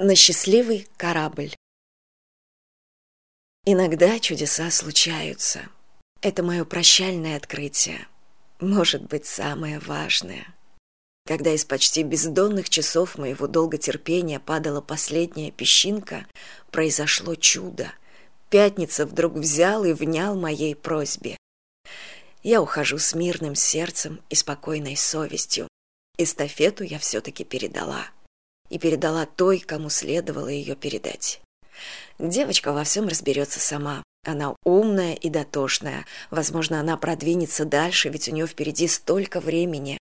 На счастливый корабль. Иногда чудеса случаются. Это мое прощальное открытие. Может быть, самое важное. Когда из почти бездонных часов моего долготерпения падала последняя песчинка, произошло чудо. Пятница вдруг взял и внял моей просьбе. Я ухожу с мирным сердцем и спокойной совестью. Эстафету я все-таки передала и передала той, кому следовало ее передать. Девочка во всем разберется сама. Она умная и дотошная. Возможно, она продвинется дальше, ведь у нее впереди столько времени.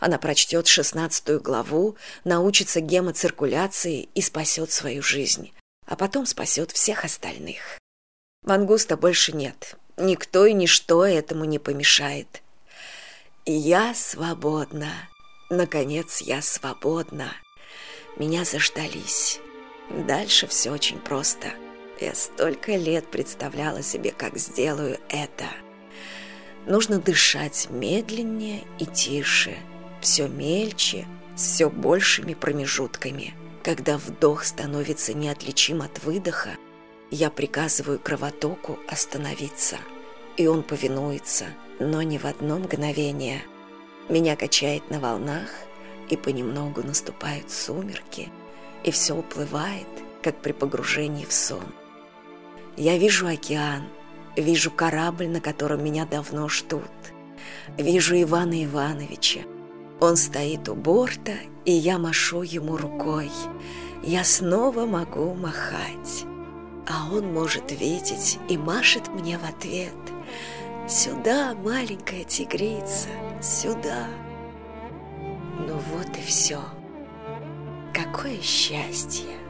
Она прочтет шестнадцатую главу, научится гемоциркуляции и спасет свою жизнь. А потом спасет всех остальных. Мангуста больше нет. Никто и ничто этому не помешает. Я свободна. Наконец, я свободна меня заждались. Дальше все очень просто. Я столько лет представляла себе как сделаю это. Нужно дышать медленнее и тише все мельче с все большими промежутками. Когда вдох становится неотличим от выдоха я приказываю кровотоку остановиться. И он повинуется но не в одно мгновение. Меня качает на волнах и понемногу наступают сумерки, и все уплывает, как при погружении в сон. Я вижу океан, вижу корабль, на котором меня давно ждут. Вижу Ивана Ивановича. Он стоит у борта, и я машу ему рукой. Я снова могу махать. А он может видеть и машет мне в ответ. Сюда, маленькая тигрица, сюда. Вот и все. Какое счастье!